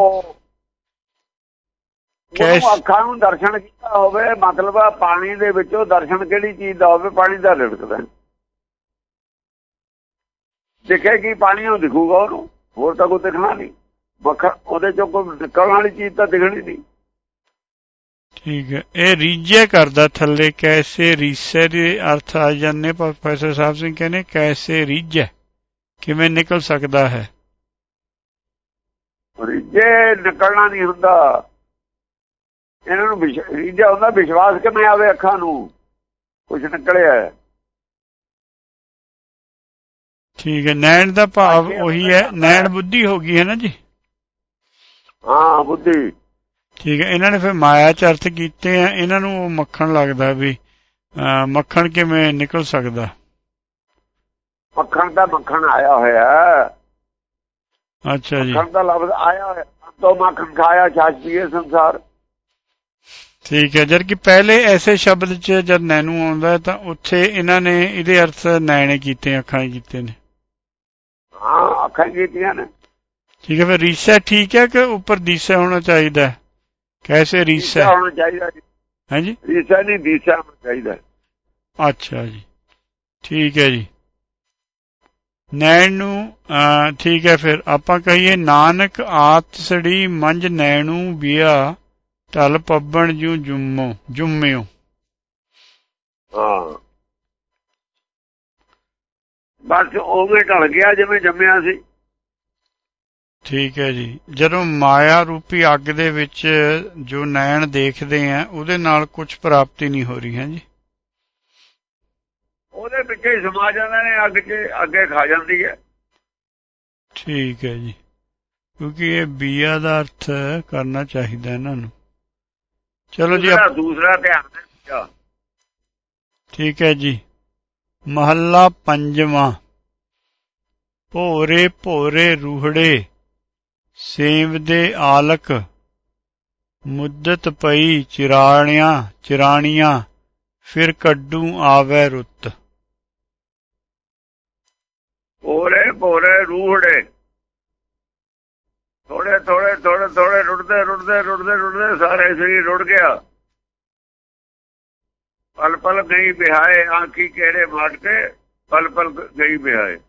ਕੈਸ- ਅੱਖਾਂ ਨੂੰ ਦਰਸ਼ਨ ਕੀਤਾ ਹੋਵੇ ਮਤਲਬ ਆ ਪਾਣੀ ਦੇ ਵਿੱਚੋਂ ਦਰਸ਼ਨ ਕਿਹੜੀ ਚੀਜ਼ ਦਾ ਹੋਵੇ ਪਾਣੀ ਦਾ ਰਿੜਕਦਾ ਦਿਖੇ ਕੀ ਪਾਣੀ ਉਹ ਦਿਖੂਗਾ ਉਹਨੂੰ ਹੋਰ ਤਾਂ ਕੋਈ ਦਿਖਣਾ ਨਹੀਂ। ਵੱਖ ਉਹਦੇ ਚੋਂ ਕੋਈ ਨਿਕਲਣ ਵਾਲੀ ਚੀਜ਼ ਤਾਂ ਦਿਖਣੀ ਨਹੀਂ। ਠੀਕ ਹੈ। ਇਹ ਰੀਜੇ ਕਰਦਾ ਥੱਲੇ ਕੈਸੇ ਰੀਸੈ ਦੇ ਅਰਥ ਆ ਜਾਂਦੇ ਪ੍ਰੋਫੈਸਰ ਸਾਹਿਬ ਸਿੰਘ ਕਹਿੰਦੇ ਕੈਸੇ ਰੀਜੈ ਕਿਵੇਂ ਨਿਕਲ ਸਕਦਾ ਹੈ? ਰਿਜੇ ਨਿਕਲਣਾ ਨਹੀਂ ਹੁੰਦਾ। ਇਹਨਾਂ ਨੂੰ ਰਿਜਾ ਹੁੰਦਾ ਵਿਸ਼ਵਾਸ ਕਿਵੇਂ ਆਵੇ ਅੱਖਾਂ ਨੂੰ? ਕੁਝ ਨਿਕਲਿਆ ਠੀਕ ਹੈ। ਨੈਣ ਦਾ ਭਾਵ ਉਹੀ ਹੈ। ਨੈਣ ਬੁੱਧੀ ਹੋ ਗਈ ਹੈ ਨਾ ਜੀ? ਹਾਂ ਬੁੱਧੀ। ਠੀਕ ਹੈ ਇਹਨਾਂ ਨੇ ਫਿਰ ਮਾਇਆ ਚ ਅਰਥ ਕੀਤੇ ਆ ਇਹਨਾਂ ਨੂੰ ਮੱਖਣ ਲੱਗਦਾ ਵੀ ਮੱਖਣ ਕਿਵੇਂ ਨਿਕਲ ਸਕਦਾ? ਮੱਖਣ ਦਾ ਮੱਖਣ ਆਇਆ ਹੋਇਆ ਅੱਛਾ ਜੀ। ਮੱਖਣ ਦਾ ਲਫ਼ਜ਼ ਆਇਆ ਹੋਇਆ ਤੋਂ ਮੱਖਣ ਖਾਇਆ ਛਾਛ ਪੀਏ ਸੰਸਾਰ। ਠੀਕ ਹੈ ਜਦ ਕਿ ਪਹਿਲੇ ਐਸੇ ਸ਼ਬਦ 'ਚ ਜਦ ਨੈਣੂ ਆਉਂਦਾ ਤਾਂ ਉੱਥੇ ਇਹਨਾਂ ਨੇ ਇਹਦੇ ਅਰਥ ਨੈਣੇ ਕੀਤੇ ਅੱਖਾਂ ਕੀਤੇ ਨੇ। ਹਾਂ ਅੱਖਾਂ ਕੀਤੀਆਂ ਨੇ। ਠੀਕ ਹੈ ਫਿਰ ਰੀਸਾ ਠੀਕ ਹੈ ਕਿ ਉੱਪਰ ਦੀਸਾ ਹੋਣਾ ਚਾਹੀਦਾ ਹੈ? ਕੈਸੇ ਰੀਸਾ ਹੋਣਾ ਚਾਹੀਦਾ ਜੀ। ਹਾਂਜੀ? ਰੀਸਾ ਨਹੀਂ ਦੀਸਾ ਹੋਣਾ ਚਾਹੀਦਾ। ਅੱਛਾ ਜੀ। ਠੀਕ ਹੈ ਜੀ। ਨੈਣ ਨੂੰ ਠੀਕ ਹੈ ਫਿਰ। ਆਪਾਂ ਕਹੀਏ ਨਾਨਕ ਆਤਸੜੀ ਮੰਜ ਨੈਣੂ ਬਿਆ ਢਲ ਪੱਬਣ ਜੂ ਜੁਮੋ ਜੁਮਿਓ। ਹਾਂ। ਬਸ ਉਵੇਂ ਢਲ ਗਿਆ ਜਿਵੇਂ ਜੰਮਿਆ ਸੀ। ਠੀਕ ਹੈ ਜੀ। ਜਦੋਂ ਮਾਇਆ ਰੂਪੀ ਅੱਗ ਦੇ ਵਿੱਚ ਜੋ ਨੈਣ ਦੇਖਦੇ ਆ ਉਹਦੇ ਨਾਲ ਕੁਝ ਪ੍ਰਾਪਤੀ ਨਹੀਂ ਹੋ ਰਹੀ ਹੈ ਜੀ? ਉਹਦੇ ਵਿੱਚ ਹੀ ਸਮਾ ਜਾਂਦੇ ਨੇ ਅੱਗ 'ਚ ਅੱਗੇ ਖਾ ਜਾਂਦੀ ਹੈ। ਠੀਕ ਹੈ ਜੀ। ਕਿਉਂਕਿ ਇਹ ਬੀਆ ਦਾ ਅਰਥ ਕਰਨਾ ਚਾਹੀਦਾ ਇਹਨਾਂ ਨੂੰ। ਚਲੋ ਜੀ ਦੂਸਰਾ ਧਿਆਨ ਠੀਕ ਹੈ ਜੀ। ਮਹੱਲਾ ਪੰਜਵਾਂ। ਭੋਰੇ ਭੋਰੇ ਰੂਹੜੇ। ਸੇਵ ਦੇ ਆਲਕ, ਮੁੱਦਤ ਪਈ ਚਿਰਾਣੀਆਂ ਚਿਰਾਣੀਆਂ, ਫਿਰ ਕੱਡੂ ਆਵੇ ਰੁੱਤ। ਭੋਰੇ ਭੋਰੇ, ਰੂਹੜੇ। ਥੋੜੇ ਥੋੜੇ ਥੋੜੇ ਥੋੜੇ ਰੁੜਦੇ ਰੁੜਦੇ ਰੁੜਦੇ ਰੁੜਦੇ, ਸਾਰੇ ਸਰੀਰ ਰੁੜ ਗਿਆ। ਪਲ ਪਲ ਗਈ ਬਿਹਾਏ ਆਂਖੀ ਕਿਹੜੇ ਮਾਟ ਕੇ ਪਲ ਪਲ ਗਈ ਬਿਹਾਏ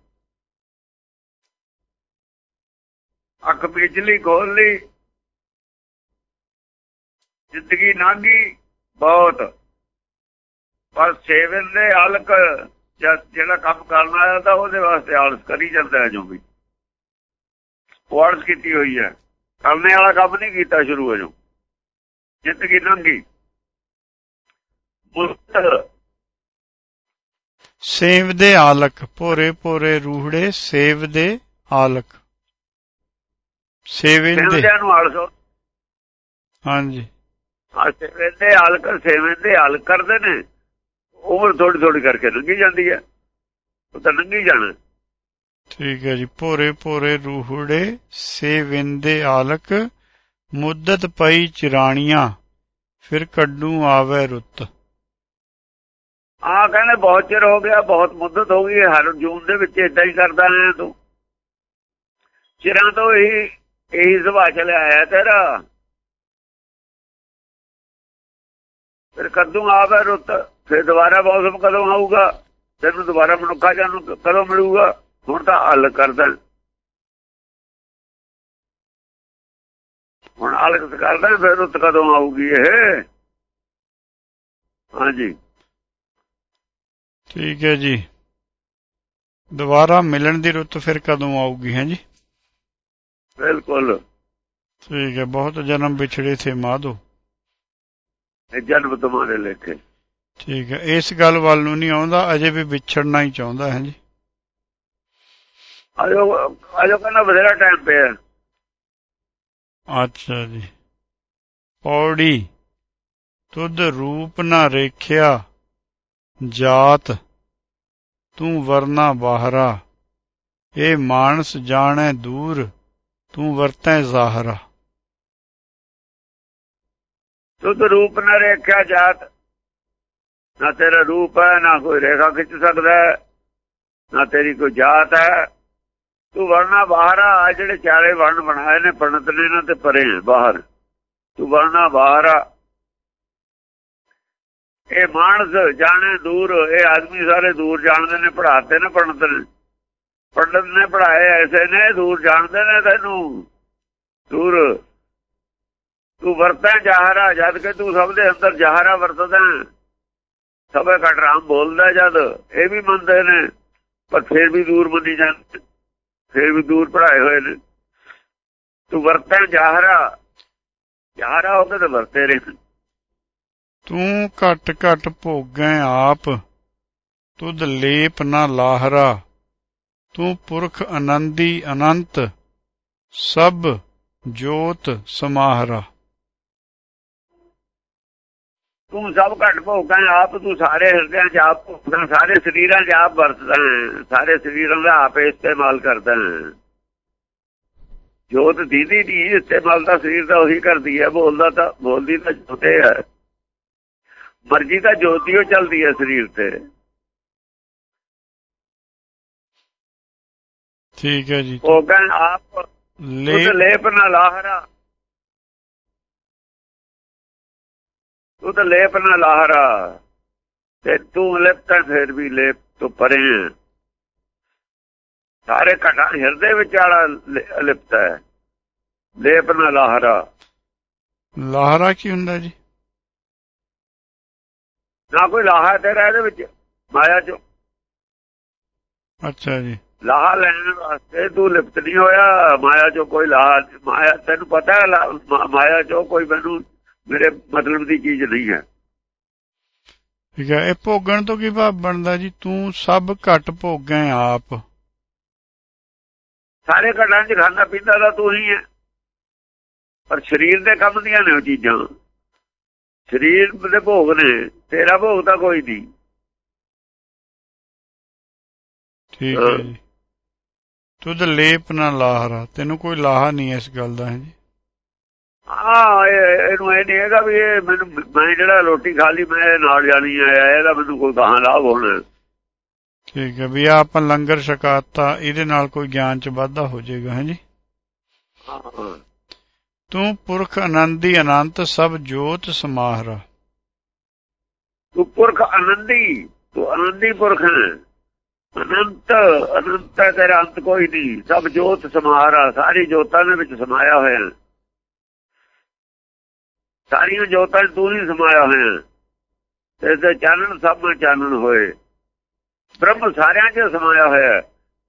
ਅੱਖ ਬਿਜਲੀ ਖੋਲ ਲਈ। ਜ਼ਿੰਦਗੀ ਨਾਂਗੀ ਬਹੁਤ। ਪਰ ਸੇਵਨ ਦੇ ਹਲਕ ਜਿਹੜਾ ਕੰਮ ਕਰਨਾ ਆਇਆ ਤਾਂ ਉਹਦੇ ਵਾਸਤੇ ਆਲਸ ਕਰੀ ਜਾਂਦਾ ਜੋ ਵੀ। ਵਾਰਸ ਕੀਤੀ ਹੋਈ ਹੈ। ਕਰਨੇ ਵਾਲਾ ਕੰਮ ਨਹੀਂ ਕੀਤਾ ਸ਼ੁਰੂ ਅਜੋ ਜ਼ਿੰਦਗੀ ਲੰਘੀ ਸੇਵ ਦੇ ਆਲਕ ਭੋਰੇ ਭੋਰੇ ਰੂਹੜੇ ਸੇਵ ਦੇ ਆਲਕ। ਸੇਵੇਂ ਦੇ। ਨੂੰ ਆਲਸ ਹਾਂਜੀ। ਸੇਵੇਂ ਦੇ ਆਲਕ ਸੇਵੇਂ ਦੇ ਆਲਕ ਕਰਦੇ ਨੇ। ਉਮਰ ਥੋੜੀ ਥੋੜੀ ਕਰਕੇ ਲੰਘੀ ਜਾਂਦੀ ਹੈ। ਉਹ ਤਾਂ ਲੰਘੀ ਜਾਣਾ। ਠੀਕ ਹੈ ਜੀ। ਭੋਰੇ ਭੋਰੇ ਰੂਹੜੇ ਸੇਵਿੰਦੇ ਆਲਕ ਮੁੱਦਤ ਪਈ ਚਿਰਾਣੀਆਂ ਫਿਰ ਕੱਡੂ ਆਵੇ ਰੁੱਤ। ਆ ਕਹਿੰਦੇ ਬਹੁਤ ਚਿਰ ਹੋ ਗਿਆ ਬਹੁਤ ਮੁੱਦਤ ਹੋ ਗਈ ਹਰ ਜੂਨ ਦੇ ਵਿੱਚ ਇਦਾਂ ਹੀ ਕਰਦਾ ਰਿਹਾ ਤੂੰ। ਚਿਰਾਂ ਤੋਂ ਹੀ ਇਹੀ ਸੁਭਾਅ ਚਲਿਆ ਆਇਆ ਤੇਰਾ। ਫਿਰ ਕਦੋਂ ਆਵੇ ਰੁੱਤ, ਫਿਰ ਦੁਬਾਰਾ ਮੌਸਮ ਕਦੋਂ ਆਊਗਾ? ਤੈਨੂੰ ਦੁਬਾਰਾ ਮਨੁੱਖਾ ਜਾਨ ਕਦੋਂ ਮਿਲੂਗਾ? ਹੁਣ ਤਾਂ ਹੱਲ ਕਰਦਾ ਹੁਣ ਆਲਸ ਕਰਦਾ ਫਿਰ ਰੁੱਤ ਕਦੋਂ ਆਊਗੀ ਇਹ? ਹਾਂਜੀ। ਠੀਕ ਹੈ ਜੀ। ਦੁਬਾਰਾ ਮਿਲਣ ਦੀ ਰੁੱਤ ਫਿਰ ਕਦੋਂ ਆਊਗੀ, ਹੈ ਜੀ? ਬਿਲਕੁਲ। ਠੀਕ ਹੈ ਬਹੁਤ ਜਨਮ ਵਿਛੜੇ ਥੇ ਮਾਧੋ। ਇਹ ਜਨਮ ਤੁਹਾਡੇ ਲੇਖੇ। ਠੀਕ ਹੈ ਇਸ ਗੱਲ ਵੱਲ ਨੂੰ ਨਹੀਂ ਆਉਂਦਾ ਅਜੇ ਵੀ ਵਿਛੜਨਾ ਹੀ ਚਾਹੁੰਦਾ ਹੈ ਜੀ। ਆਜੋ ਆਜੋ ਕਹਿੰਦਾ ਬਥੇਰਾ ਟਾਈਮ ਪਿਆ। ਅੱਛਾ ਜੀ। ਪੌੜੀ ਤੁਧ ਰੂਪ ਨਾ ਰੇਖਿਆ ਜਾਤ ਤੂੰ ਵਰਨਾ ਬਾਹਰਾ। ਇਹ ਮਾਨਸ ਜਾਣੈ ਦੂਰ ਤੂੰ ਵਰਤੈ ਜ਼ਾਹਰਾ। ਤੁਧ ਰੂਪ ਨਾ ਰੇਖਿਆ ਜਾਤ। ਨਾ ਤੇਰਾ ਰੂਪ ਹੈ, ਨਾ ਕੋਈ ਰੇਖਾ ਖਿੱਚ ਸਕਦਾ ਨਾ ਤੇਰੀ ਕੋਈ ਜਾਤ ਹੈ। ਤੂੰ ਵਰਨਾ ਬਾਹਰ ਆ ਜਿਹੜੇ ਚਾਰੇ ਵਰਣ ਬਣਾਏ ਨੇ, ਪੰਡਤ ਨੇ ਇਹਨਾਂ ਤੇ ਪਰੇ ਬਾਹਰ। ਤੂੰ ਵਰਨਾ ਬਾਹਰਾ ਇਹ ਮਾਨਸ ਜਾਣੇ ਦੂਰ, ਇਹ ਆਦਮੀ ਸਾਰੇ ਦੂਰ ਜਾਣਦੇ ਨੇ ਪੜਾਤੇ ਨੇ ਪੰਡਤ ਨੇ। ਪੰਡਤ ਨੇ ਪੜਾਏ ਐਸੇ ਨੇ, ਦੂਰ ਜਾਣਦੇ ਨੇ ਤੈਨੂੰ। ਦੂਰ। ਤੂੰ ਵਰਤਾਂ ਜਹਰਾ, ਜਦ ਕਿ ਤੂੰ ਸਭ ਦੇ ਅੰਦਰ ਜਹਰਾ ਵਰਤਦਾ ਸਭੇ ਘਟ ਰਾਮ ਬੋਲਦਾ ਜਦ, ਇਹ ਵੀ ਮੰਨਦੇ ਨੇ, ਪਰ ਫਿਰ ਵੀ ਦੂਰ ਮੰਨੀ ਜਾਂਦੇ, ਫਿਰ ਵੀ ਦੂਰ ਪੜਾਏ ਹੋਏ ਨੇ। ਤੂੰ ਵਰਤੈ ਜਾਹਰਾ ਜਾਹਰਾ ਹੋ ਕੇ ਤੇ ਵਰਤੇ ਰਹੇ ਤੂੰ ਘਟ ਘਟ ਭੋਗੈ ਆਪ, ਤੁਧ ਲੇਪ ਨਾ ਲਾਹਰਾ। ਤੂੰ ਪੁਰਖ ਆਨੰਦੀ ਅਨੰਤ ਸਭ ਜੋਤ ਸਮਾਹਰਾ। ਤੂੰ ਸਭ ਘਟ ਭੋਗਾਂ ਆਪ ਤੂੰ ਸਾਰੇ ਹਿਰਦਿਆਂ 'ਚ ਆਪ ਭੋਗਦਾ ਸਾਰੇ ਸਰੀਰਾਂ 'ਚ ਆਪ ਵਰਤਦਾ ਹੈ, ਸਾਰੇ ਸਰੀਰਾਂ ਦਾ ਆਪ ਇਸਤੇਮਾਲ ਕਰਦਾ ਹੈ। ਜੋਤ ਦੀਦੀ ਦੀ ਇਸਤੇਮਾਲ ਤਾਂ ਸਰੀਰ ਦਾ ਉਹੀ ਕਰਦੀ ਹੈ ਬੋਲਦਾ ਤਾਂ ਬੋਲਦੀ ਤਾਂ ਜੋਤੇ ਹੈ। ਮਰਜ਼ੀ ਤਾਂ ਜੋਤੀ ਉਹ ਚੱਲਦੀ ਹੈ ਸਰੀਰ ਤੇ। ਠੀਕ ਹੈ ਜੀ। ਭੋਗਾਂ ਆਪ ਲੇ ਤੁਧ ਲੇਪ ਨਾ ਲਾਹਰਾ ਤੁਧ ਲੇਪ ਨਾ ਲਾਹਰਾ ਤੇ ਤੂੰ ਲਿਪਤਾ ਫਿਰ ਵੀ ਲੇਪ ਤੋਂ ਪਰੇ। ਸਾਰੇ ਘਟਾ ਹਿਰਦੇ ਵਿੱਚ ਵਾਲਾ ਲਿ- ਲਿਪਤਾ ਹੈ। ਲੇਪ ਨਾ ਲਾਹਰਾ ਲਾਹਰਾ ਕੀ ਹੁੰਦਾ ਜੀ? ਨਾ ਕੋਈ ਲਾਹਾ ਤੇਰਾ ਇਹਦੇ ਵਿੱਚ ਮਾਇਆ ਚ। ਅੱਛਾ ਜੀ। ਲਾਹਾ ਲੈਣ ਵਾਸਤੇ ਤੂੰ ਲਿਪਤ ਨਹੀਂ ਹੋਇਆ ਮਾਇਆ ਚੋਂ ਕੋਈ ਲਾਹਾ ਮਾਇਆ ਤੈਨੂੰ ਪਤਾ ਹੈ ਮਾਇਆ ਚੋਂ ਕੋਈ ਮੈਨੂੰ ਮੇਰੇ ਮਤਲਬ ਦੀ ਚੀਜ਼ ਨਹੀਂ ਹੈ। ਠੀਕ ਹੈ ਇਹ ਭੋਗਣ ਤੋਂ ਕੀ ਭਾਵ ਬਣਦਾ ਜੀ? ਤੂੰ ਸਭ ਘਟ ਭੋਗੈ ਆਪ। ਸਾਰੇ ਘਟਾਂ 'ਚ ਖਾਣਾ ਪੀਂਦਾ ਤਾਂ ਤੂੰ ਹੀ ਹੈ। ਪਰ ਸਰੀਰ ਦੇ ਕੰਮ ਦੀਆਂ ਨੇ ਉਹ ਚੀਜ਼ਾਂ। ਸਰੀਰ ਦੇ ਭੋਗ ਨੇ ਤੇਰਾ ਭੋਗ ਤਾਂ ਕੋਈ ਨਹੀਂ। ਠੀਕ ਹੈ। ਜੀ। ਤੁਧ ਲੇਪ ਨਾ ਲਾਹਰਾ ਤੈਨੂੰ ਕੋਈ ਲਾਹਾ ਨਹੀਂ ਇਸ ਗੱਲ ਦਾ ਹੈ ਜੀ। ਇਹ- ਇਹਨੂੰ ਇਹ ਨਹੀਂ ਹੈਗਾ ਵੀ ਇਹ ਮੈਨੂੰ ਮੈਂ ਜਿਹੜਾ ਰੋਟੀ ਖਾ ਲਈ ਮੈਂ ਨਾਲ ਜਾਣੀ ਆਇਆ ਇਹਦਾ ਮੈਨੂੰ ਕੋਈ ਗਾਹਾਂ ਲਾਭ ਹੋਣਾ। ਠੀਕ ਹੈ ਵੀ ਆਪਾਂ ਲੰਗਰ ਛਕਾਤਾ ਇਹਦੇ ਨਾਲ ਕੋਈ ਗਿਆਨ ਚ ਵਾਧਾ ਹੋ ਜਾਏਗਾ ਹੈ ਜੀ। ਹਾਂ। ਤੂੰ ਪੁਰਖ ਆਨੰਦੀ ਅਨੰਤ ਸਭ ਜੋਤ ਸਮਾਹਰਾ। ਤੂੰ ਪੁਰਖ ਆਨੰਦੀ ਤੂੰ ਆਨੰਦੀ ਪੁਰਖ ਹੈ। ਅਨੰਤ ਅਨੰਤ ਤੇਰਾ ਅੰਤ ਕੋਈ ਨਹੀਂ ਸਭ ਜੋਤ ਸਮਾਰਾ ਸਾਰੀ ਜੋਤਾਂ ਦੇ ਵਿੱਚ ਸਮਾਇਆ ਹੋਇਆ। ਸਾਰੀਆਂ ਜੋਤਾਂ ਤੂੰ ਹੀ ਸਮਾਇਆ ਹੋਇਆ। ਤੇ ਤੇ ਚਾਨਣ ਸਭ ਵਿੱਚ ਚਾਨਣ ਹੋਏ ਬ੍ਰਹਮ ਸਾਰਿਆਂ 'ਚ ਸਮਾਇਆ ਹੋਇਆ।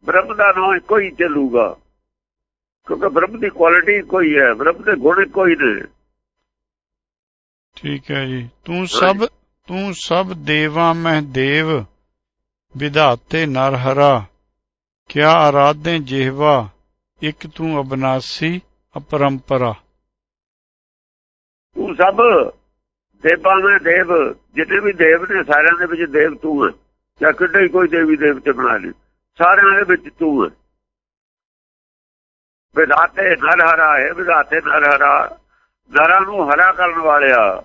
ਬ੍ਰਹਮ ਦਾ ਨਾਮ ਹੀ ਚੱਲੂਗਾ ਕਿਉਂਕਿ ਬ੍ਰਹਮ ਦੀ ਕੁਆਲਿਟੀ ਕੋਈ ਹੈ ਬ੍ਰਹਮ ਦੇ ਗੁਣ ਹੀ ਨੇ ਠੀਕ ਹੈ ਜੀ ਤੂੰ ਸਭ ਤੂੰ ਸਭ ਦੇਵਾਂ ਮਹਿ ਦੇਵ ਵਿਧਾਤੇ ਨਰ ਹਰਾ, ਕਿਆ ਆਰਾਧੇ ਜਿਹਵਾ, ਇੱਕ ਤੂੰ ਅਬਨਾਸੀ ਅਪਰੰਪਰਾ। ਤੂੰ ਸਭ ਦੇਵਾਂ ਦੇ ਦੇਵ ਜਿੰਨੇ ਵੀ ਦੇਵ ਨੇ ਸਾਰਿਆਂ ਦੇ ਵਿੱਚ ਦੇਵ ਤੂੰ ਹੈ। ਜਾਂ ਕਿਤੇ ਕੋਈ ਦੇਵੀ ਦੇਵਤੇ ਬਣਾ ਲਈ, ਸਾਰਿਆਂ ਦੇ ਵਿੱਚ ਤੂੰ ਹੈ। ਵਿਧਾਤੇ ਨਰ ਹਰਾ ਹੈ, ਵਿਧਾਤੇ ਨਰ ਹਰਾ, ਨਰਾਂ ਨੂੰ ਹਰਾ ਕਰਨ ਵਾਲਿਆ।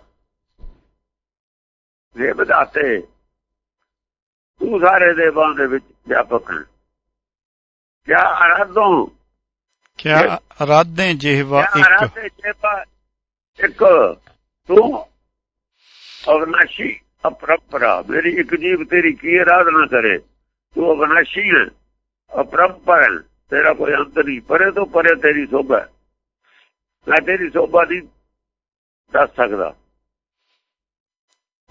ਇਹ ਵਿਧਾਤੇ ਤੂੰ ਸਾਰੇ ਦੇਵਾਂ ਦੇ ਵਿੱਚ ਵਿਆਪਕ ਹੈ ਕਿਆ ਆਰਾਧੋਂ ਕਿਆ ਆਰਾਧੇ ਜਿਹਵਾ ਇੱਕ? ਆਰਾਧੇ ਜੇਪਾ ਇੱਕ? ਤੂੰ ਅਵਨਾਸ਼ੀ ਅਪਰੰਪਰਾ। ਮੇਰੀ ਇੱਕ ਜੀਵ ਤੇਰੀ ਕੀ ਆਰਾਧਨਾ ਕਰੇ? ਤੂੰ ਅਵਨਾਸ਼ੀ ਹੈ ਅਪਰੰਪਰ ਹੈ। ਤੇਰਾ ਕੋਈ ਅੰਤ ਨਹੀਂ। ਪਰੇ ਤੋਂ ਪਰੇ ਤੇਰੀ ਸੋਭਾ। ਮੈਂ ਤੇਰੀ ਸੋਭਾ ਨਹੀਂ ਦੱਸ ਸਕਦਾ।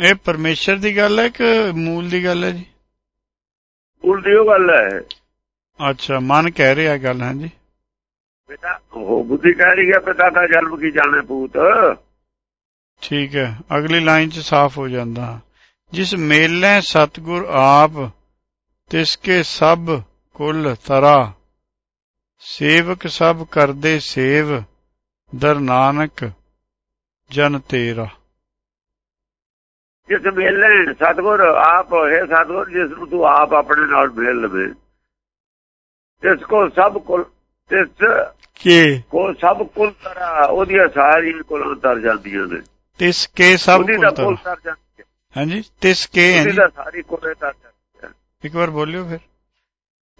ਇਹ ਪਰਮੇਸ਼ਰ ਦੀ ਗੱਲ ਹੈ ਕਿ ਮੂਲ ਦੀ ਗੱਲ ਹੈ ਜੀ? ਉਲਟੀ ਉਹ ਗੱਲ ਹੈ। ਅੱਛਾ ਮਨ ਕਹਿ ਰਿਹਾ ਗੱਲ ਹੈ ਜੀ ਬੇਟਾ ਉਹ ਬੁੱਧੀ ਕਹਿ ਰਹੀ ਹੈ ਪਿਤਾ ਦਾ ਜਨਮ ਕੀ ਜਾਣੇ ਪੂਤ ਠੀਕ ਹੈ ਅਗਲੀ ਲਾਈਨ ਚ ਸਾਫ਼ ਹੋ ਜਾਂਦਾ। ਜਿਸ ਮੇਲੇ ਸਤਗੁਰ ਆਪ ਤਿਸ ਕੇ ਸਭ ਕੁਲ ਤਰਾ। ਸੇਵਕ ਸਭ ਕਰਦੇ ਸੇਵ ਦਰ ਨਾਨਕ ਜਨ ਤੇਰਾ। ਜਿਸ ਮੇਲੇ ਸਤਗੁਰ ਆਪ ਹੈ ਸਤਗੁਰ ਜਿਸ ਨੂੰ ਤੂੰ ਆਪ ਆਪਣੇ ਨਾਲ ਮੇਲ ਲਵੇ। ਤਿਸ ਕੋ ਸਭ ਕੁਲ ਤਿਸ ਕੇ? ਕੋ ਸਭ ਕੁਲ ਤਰਾ ਉਹਦੀਆਂ ਸਾਰੀਆਂ ਕੁਲਾਂ ਤਰ ਜਾਂਦੀਆਂ ਨੇ। ਤਿਸ ਕੇ ਸਭ ਕੁਲ ਤਰਾ। ਜਾਂਦੀ ਹਾਂਜੀ ਤਿਸ ਕੇ ਹੈ ਜੀ। ਸਾਰੀ ਕੁਲੇ ਤਰ ਜਾਂਦੀ ਇੱਕ ਵਾਰ ਬੋਲਿਓ ਫਿਰ।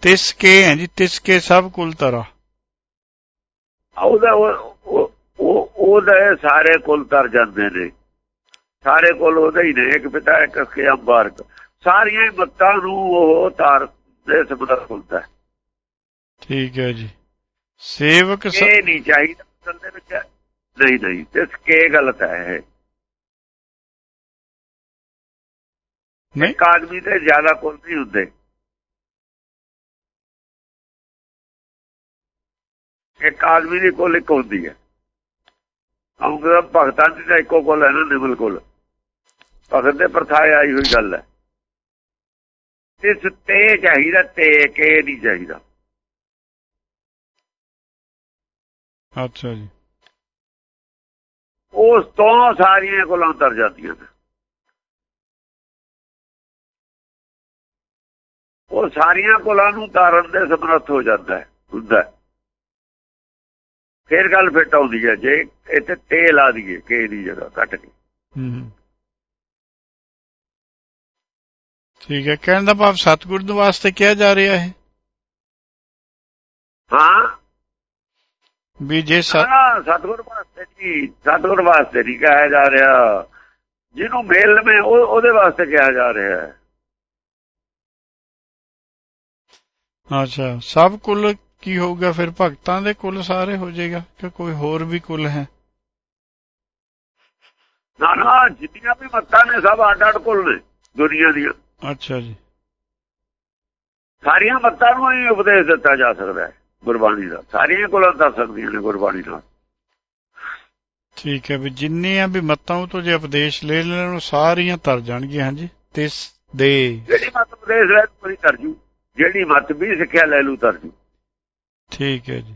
ਤਿਸ ਕੇ ਹੈ ਜੀ ਤਿਸ ਕੇ ਸਭ ਕੁਲ ਤਰਾ। ਉਹਦਾ ਉਹ- ਉਹ- ਉਹ ਉਹਦੇ ਸਾਰੇ ਕੁਲ ਤਰ ਜਾਂਦੇ ਨੇ। ਸਾਰੇ ਕੁਲ ਉਹਦੇ ਹੀ ਨੇ ਇੱਕ ਪਿਤਾ ਇੱਕ ਅਖੇ ਅੰਬਾਰਕ ਸਾਰੀਆਂ ਮੱਤਾਂ ਨੂੰ ਉਹ ਤਾਰ ਦੇ ਸਮੁੰਦਰ ਖੁੱਲਦਾ ਠੀਕ ਹੈ ਜੀ। ਸੇਵਕ ਇਹ ਨਹੀਂ ਚਾਹੀਦਾ ਅਸਲ ਦੇ ਵਿੱਚ। ਨਹੀਂ ਨਹੀਂ ਇਸ ਕੇ ਗਲਤ ਹੈ ਇਹ। ਨਹੀਂ। ਆਦਮੀ ਤੇ ਜ਼ਿਆਦਾ ਕੁਲ ਨਹੀਂ ਹੁੰਦੇ। ਇੱਕ ਆਦਮੀ ਦੀ ਕੁੱਲ ਇੱਕ ਹੁੰਦੀ ਹੈ। ਆਉਂਗਾ ਭਗਤਾਂ ਦੀ ਤਾਂ ਇੱਕੋ ਕੁੱਲ ਹੈ ਨਾ ਨਿਮਲ ਕੁੱਲ। ਭਗਤ ਦੇ ਪਰਥਾਏ ਆਈ ਹੋਈ ਗੱਲ ਹੈ। ਇਸ ਤੇ ਚਾਹੀਦਾ ਤੇ ਕੇ ਨਹੀਂ ਚਾਹੀਦਾ। ਅੱਛਾ ਜੀ। ਉਸ ਤੋਂ ਸਾਰੀਆਂ ਕੁਲਾਂ ਤਰ ਜਾਂਦੀਆਂ ਨੇ। ਉਹ ਸਾਰੀਆਂ ਕੁਲਾਂ ਨੂੰ ਤਾਰਨ ਦੇ ਸਮਰੱਥ ਹੋ ਜਾਂਦਾ ਹੈ ਹੁੰਦਾ। ਫਿਰ ਗੱਲ ਫਿੱਟ ਆਉਂਦੀ ਹੈ ਜੇ ਇੱਥੇ ਤੇ ਲਾ ਦਈਏ ਕੇ ਦੀ ਜਗ੍ਹਾ ਕੱਟ ਕੇ। ਹੂੰ। ਠੀਕ ਹੈ ਕਹਿਣ ਦਾ ਭਾਵ ਸਤਿਗੁਰ ਦੇ ਵਾਸਤੇ ਕਿਹਾ ਜਾ ਰਿਹਾ ਹੈ। ਹਾਂ। ਵੀ ਜੇ ਸਤਿਗੁਰ ਵਾਸਤੇ ਜੀ ਸਤਿਗੁਰ ਵਾਸਤੇ ਨਹੀਂ ਕਿਹਾ ਜਾ ਰਿਹਾ। ਜਿਹਨੂੰ ਮੇਲ ਉਹ ਉਹਦੇ ਵਾਸਤੇ ਕਿਹਾ ਜਾ ਰਿਹਾ ਹੈ। ਅੱਛਾ ਸਭ ਕੁੱਲ ਕੀ ਹੋਊਗਾ? ਫਿਰ ਭਗਤਾਂ ਦੇ ਕੁੱਲ ਸਾਰੇ ਹੋ ਜਾਏਗਾ ਕਿ ਕੋਈ ਹੋਰ ਵੀ ਕੁੱਲ ਹੈ? ਨਾ ਨਾ ਜਿੰਨੀਆਂ ਵੀ ਮੱਤਾਂ ਨੇ ਸਭ ਅੱਡ ਅੱਡ ਕੁੱਲ ਨੇ ਦੁਨੀਆ ਦੀਆਂ। ਅੱਛਾ ਜੀ। ਸਾਰੀਆਂ ਮੱਤਾਂ ਨੂੰ ਹੀ ਉਪਦੇਸ਼ ਦਿੱਤਾ ਜਾ ਸਕਦਾ ਹੈ ਗੁਰਬਾਣੀ ਦਾ। ਸਾਰੀਆਂ ਕੁੱਲਾਂ ਦੱਸ ਸਕਦੀਆਂ ਨੇ ਗੁਰਬਾਣੀ ਨਾਲ। ਠੀਕ ਹੈ ਵੀ ਜਿੰਨੀਆਂ ਵੀ ਮੱਤਾਂ ਤੋਂ ਜੇ ਉਪਦੇਸ਼ ਲੈ ਲੈਣ ਉਹ ਸਾਰੀਆਂ ਤਰ ਜਾਣਗੀਆਂ ਹਾਂਜੀ। ਤਿਸ ਦੇ। ਜਿਹੜੀ ਮੱਤ ਉਪਦੇਸ਼ ਲੈ ਕੋਈ ਤਰਜੂ ਜਿਹੜੀ ਮੱਤ ਵੀ ਸਿੱਖਿਆ ਲੈ ਲੂ ਤਰਜੂ ਠੀਕ ਹੈ ਜੀ।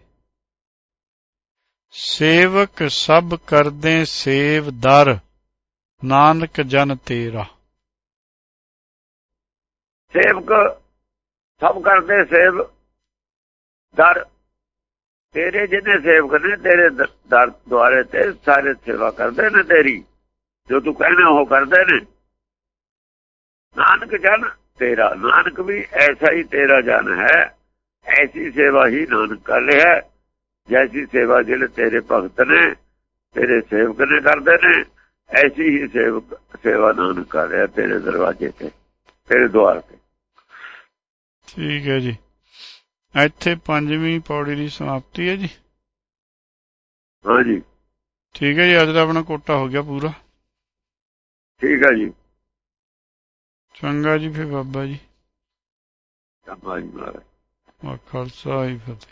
ਸੇਵਕ ਸਭ ਕਰਦੇ ਸੇਵ ਦਰ ਨਾਨਕ ਜਨ ਤੇਰਾ। ਸੇਵਕ ਸਭ ਕਰਦੇ ਸੇਵ। ਦਰ ਤੇਰੇ ਜਿਹਨੇ ਸੇਵਕ ਨੇ, ਤੇਰੇ ਦਰ ਦੁਆਰੇ ਤੇ ਸਾਰੇ ਸੇਵਾ ਕਰਦੇ ਨੇ ਤੇਰੀ। ਜੋ ਤੂੰ ਕਹਿੰਦਾ, ਉਹ ਕਰਦੇ ਨੇ। ਨਾਨਕ ਜਨ ਤੇਰਾ, ਨਾਨਕ ਵੀ ਐਸਾ ਹੀ ਤੇਰਾ ਜਨ ਹੈ। ਐਸੀ ਸੇਵਾ ਹੀ ਨਾਨਕ ਕਰ ਰਿਹਾ ਜੈਸੀ ਸੇਵਾ ਜਿਹੜੇ ਤੇਰੇ ਭਗਤ ਨੇ, ਤੇਰੇ ਸੇਵਕ ਨੇ ਕਰਦੇ ਨੇ, ਐਸੀ ਹੀ ਸੇਵਕ, ਸੇਵਾ ਨਾਨਕ ਕਰ ਰਿਹਾ ਤੇਰੇ ਦਰਵਾਜ਼ੇ ਤੇ, ਤੇਰੇ ਦੁਆਰ ਤੇ। ਠੀਕ ਹੈ ਜੀ। ਇੱਥੇ ਪੰਜਵੀਂ ਪੌੜੀ ਦੀ ਸਮਾਪਤੀ ਹੈ ਜੀ। ਹਾਂਜੀ ਠੀਕ ਹੈ ਜੀ ਅੱਜ ਦਾ ਆਪਣਾ ਕੋਟਾ ਹੋ ਗਿਆ ਪੂਰਾ। ਠੀਕ ਹੈ ਜੀ। ਚੰਗਾ ਜੀ ਫਿਰ ਬਾਬਾ ਜੀ। ਧੰਨਵਾਦ ਜੀ ਵਾ ਖਾਲਸਾ ਹੀ ਫਤਿਹ